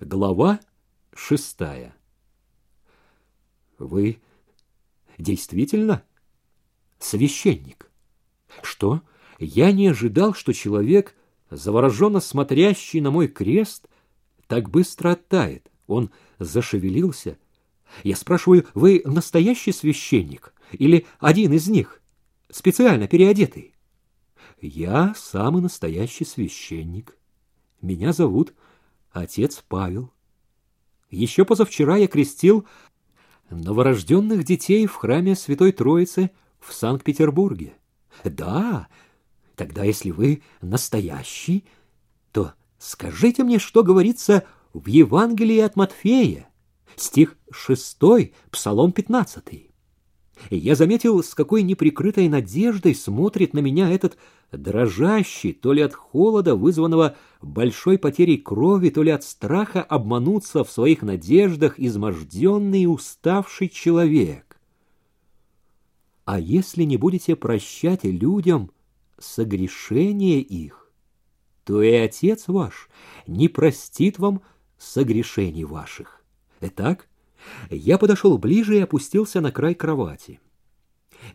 Глава шестая. Вы действительно священник? Что? Я не ожидал, что человек, завороженно смотрящий на мой крест, так быстро оттает. Он зашевелился. Я спрашиваю, вы настоящий священник или один из них, специально переодетый? Я самый настоящий священник. Меня зовут отец Павел. Еще позавчера я крестил новорожденных детей в храме Святой Троицы в Санкт-Петербурге. Да, тогда если вы настоящий, то скажите мне, что говорится в Евангелии от Матфея, стих 6, Псалом 15. Я заметил, с какой неприкрытой надеждой смотрит на меня этот дрожащий, то ли от холода, вызванного большой потерей крови, то ли от страха обмануться в своих надеждах изможденный и уставший человек. А если не будете прощать людям согрешение их, то и Отец ваш не простит вам согрешений ваших. Итак, я подошел ближе и опустился на край кровати.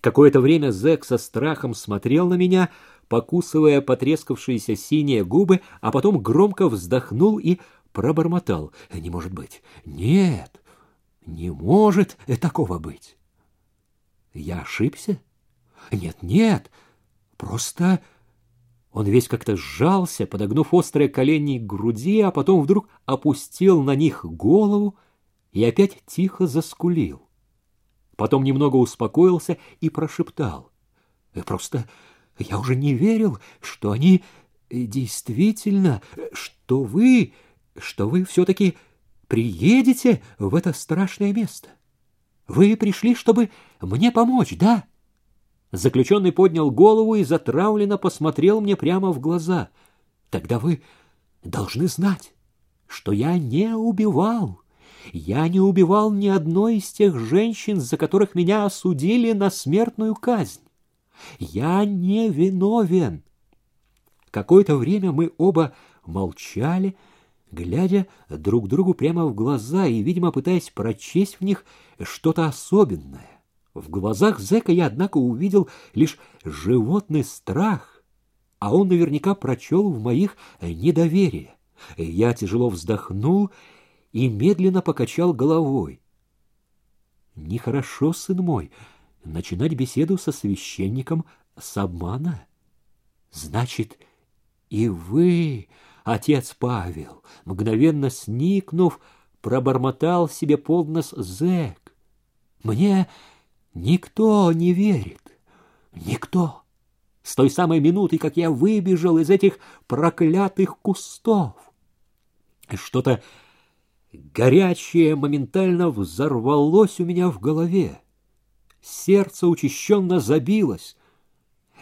Какое-то время зэк со страхом смотрел на меня, покусывая потрескавшиеся синие губы, а потом громко вздохнул и пробормотал. «Не может быть! Нет! Не может такого быть!» Я ошибся? Нет, нет, просто... Он весь как-то сжался, подогнув острые колени к груди, а потом вдруг опустил на них голову и опять тихо заскулил. Потом немного успокоился и прошептал. «Э, «Просто я уже не верил, что они э, действительно, что вы, что вы все-таки приедете в это страшное место. Вы пришли, чтобы мне помочь, да?» Заключенный поднял голову и затравленно посмотрел мне прямо в глаза. «Тогда вы должны знать, что я не убивал». Я не убивал ни одной из тех женщин, за которых меня осудили на смертную казнь. Я не виновен. Какое-то время мы оба молчали, глядя друг другу прямо в глаза и, видимо, пытаясь прочесть в них что-то особенное. В глазах зэка я, однако, увидел лишь животный страх, а он наверняка прочел в моих недоверие. Я тяжело вздохнул и медленно покачал головой. Нехорошо, сын мой, начинать беседу со священником с обмана. Значит, и вы, отец Павел, мгновенно сникнув, пробормотал себе под нос зэк. Мне никто не верит, никто. С той самой минуты, как я выбежал из этих проклятых кустов. Что-то Горячее моментально взорвалось у меня в голове. Сердце учащенно забилось.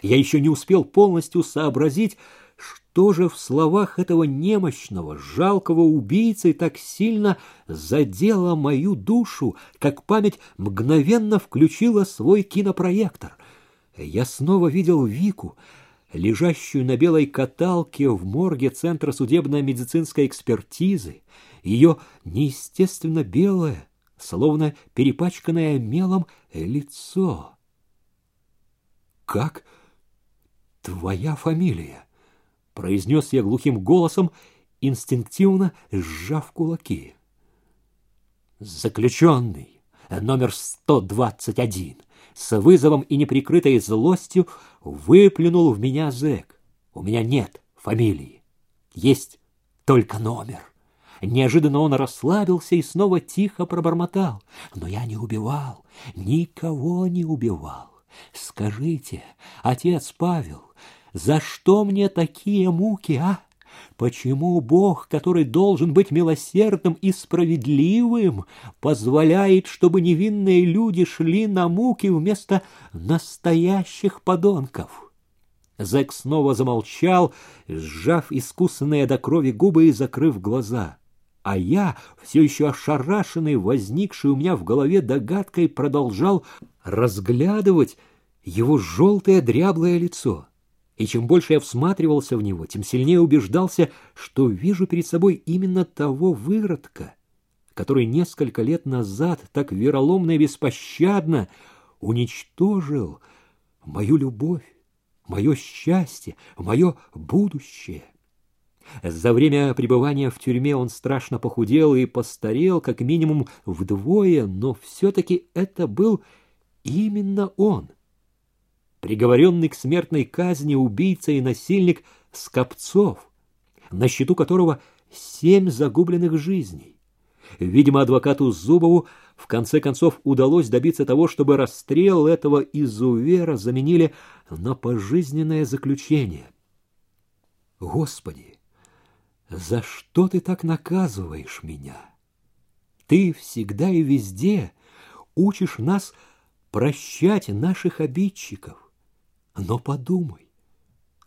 Я еще не успел полностью сообразить, что же в словах этого немощного, жалкого убийцы так сильно задело мою душу, как память мгновенно включила свой кинопроектор. Я снова видел Вику, лежащую на белой каталке в морге Центра судебно-медицинской экспертизы, ее неестественно белое, словно перепачканное мелом лицо. «Как твоя фамилия?» — произнес я глухим голосом, инстинктивно сжав кулаки. «Заключенный, номер 121», с вызовом и неприкрытой злостью выплюнул в меня зэк. «У меня нет фамилии, есть только номер». Неожиданно он расслабился и снова тихо пробормотал. Но я не убивал, никого не убивал. Скажите, отец Павел, за что мне такие муки, а? Почему Бог, который должен быть милосердным и справедливым, позволяет, чтобы невинные люди шли на муки вместо настоящих подонков? Зэк снова замолчал, сжав искусанные до крови губы и закрыв глаза а я, все еще ошарашенный, возникший у меня в голове догадкой, продолжал разглядывать его желтое дряблое лицо. И чем больше я всматривался в него, тем сильнее убеждался, что вижу перед собой именно того выродка, который несколько лет назад так вероломно и беспощадно уничтожил мою любовь, мое счастье, мое будущее. За время пребывания в тюрьме он страшно похудел и постарел как минимум вдвое, но все-таки это был именно он. Приговоренный к смертной казни убийца и насильник Скопцов, на счету которого семь загубленных жизней. Видимо, адвокату Зубову в конце концов удалось добиться того, чтобы расстрел этого изувера заменили на пожизненное заключение. Господи, за что ты так наказываешь меня? Ты всегда и везде учишь нас прощать наших обидчиков. Но подумай,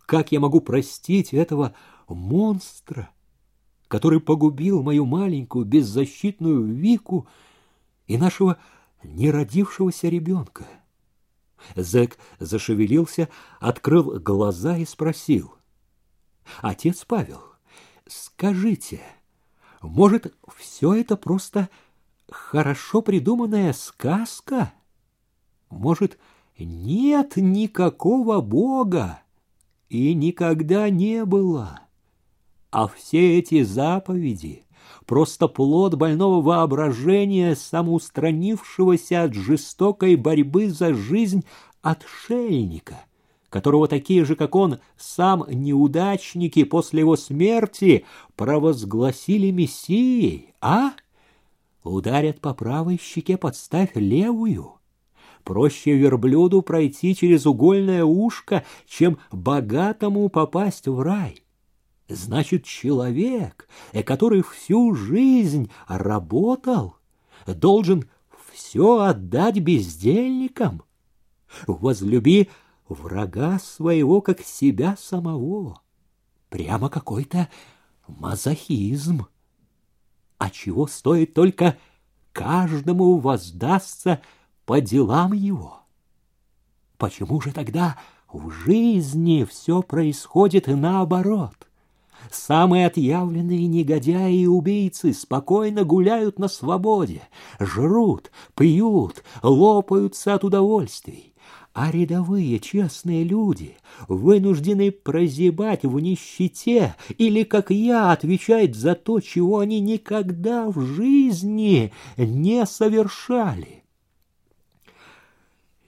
как я могу простить этого монстра, который погубил мою маленькую беззащитную Вику и нашего неродившегося ребенка? Зэк зашевелился, открыл глаза и спросил. «Отец Павел, скажите, может, все это просто хорошо придуманная сказка? Может, нет никакого Бога и никогда не было?» А все эти заповеди — просто плод больного воображения, самоустранившегося от жестокой борьбы за жизнь отшельника, которого такие же, как он, сам неудачники после его смерти провозгласили мессией, а? Ударят по правой щеке, подставь левую. Проще верблюду пройти через угольное ушко, чем богатому попасть в рай. Значит, человек, э, который всю жизнь работал, должен все отдать бездельникам. Возлюби врага своего, как себя самого. Прямо какой-то мазохизм. А чего стоит только каждому воздастся по делам его? Почему же тогда в жизни все происходит наоборот? Самые отъявленные негодяи и убийцы спокойно гуляют на свободе, жрут, пьют, лопаются от удовольствий. А рядовые честные люди вынуждены прозябать в нищете или, как я, отвечать за то, чего они никогда в жизни не совершали.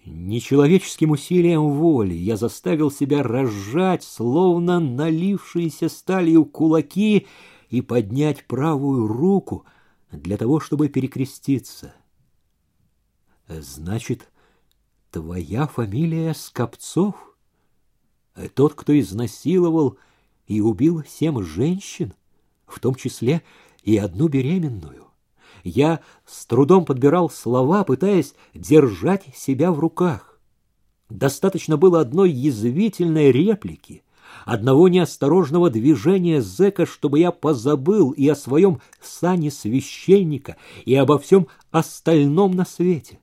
Нечеловеческим усилием воли я заставил себя разжать, словно налившиеся сталью кулаки, и поднять правую руку для того, чтобы перекреститься. Значит, твоя фамилия Скопцов? Тот, кто изнасиловал и убил семь женщин, в том числе и одну беременную? Я с трудом подбирал слова, пытаясь держать себя в руках. Достаточно было одной язвительной реплики, одного неосторожного движения зэка, чтобы я позабыл и о своем сане священника, и обо всем остальном на свете.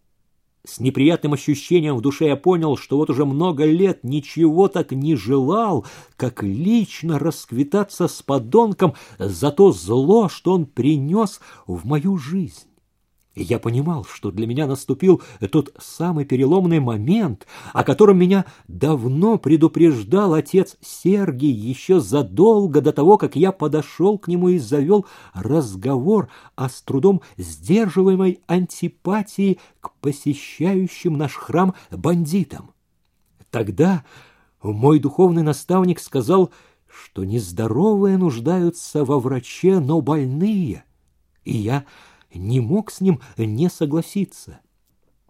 С неприятным ощущением в душе я понял, что вот уже много лет ничего так не желал, как лично расквитаться с подонком за то зло, что он принес в мою жизнь. Я понимал, что для меня наступил тот самый переломный момент, о котором меня давно предупреждал отец Сергий еще задолго до того, как я подошел к нему и завел разговор о с трудом сдерживаемой антипатии к посещающим наш храм бандитам. Тогда мой духовный наставник сказал, что нездоровые нуждаются во враче, но больные, и я не мог с ним не согласиться.